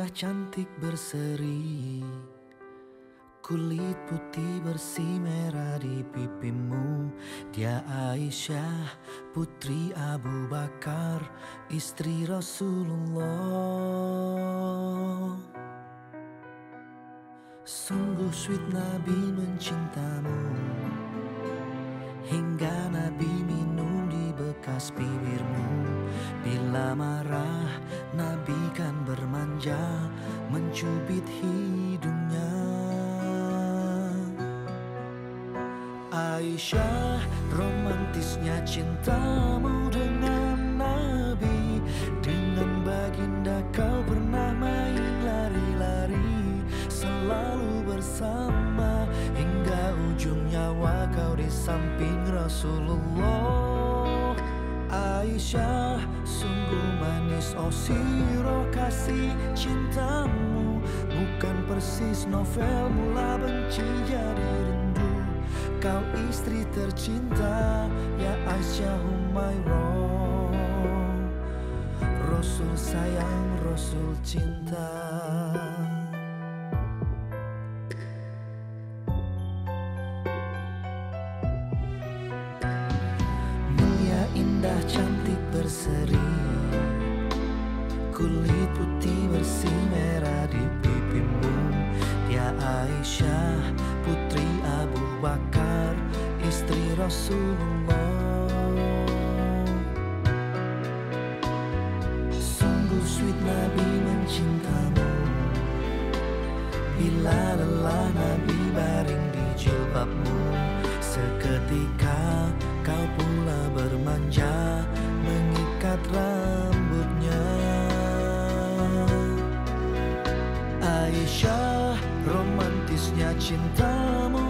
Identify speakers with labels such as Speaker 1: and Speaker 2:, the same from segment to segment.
Speaker 1: indah cantik berseri Kulit putih bersih merah di pipimu. Dia Aisyah putri Abu Bakar Istri Rasulullah. Sungguh sweet Nabi mencintamu. Hingga Nabi minum di bekas bibirmu. Bila Mencubit hidungnya. Aisyah romantisnya cintamu dengan Nabi. Dengan baginda kau pernah main lari-lari Selalu bersama. Hingga ujung nyawa kau di samping Rasulullah. Aisyah sungguh manis oh siro kasih cintamu persis novel mula benci jadi rindu. Kau istri tercinta Ya Aisyah Humairah Rasul sayang Rasul cinta. Mulia indah cantik berseri. Kulit putih Rasulullah Sungguh sweet Nabi mencintamu. Bila lelah Nabi baring di jilbabmu Seketika kau pula bermanja Mengikat rambutnya. Aisyah romantisnya cintamu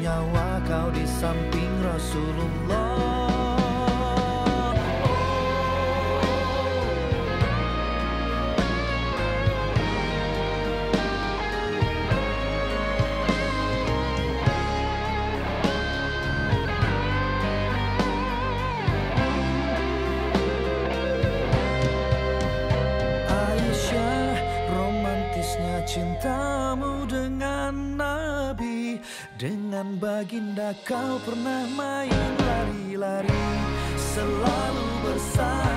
Speaker 1: nyawa kau di samping Rasulullah Dengan baginda kau pernah main lari-lari Selalu bersama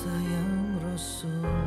Speaker 1: sayang Rasul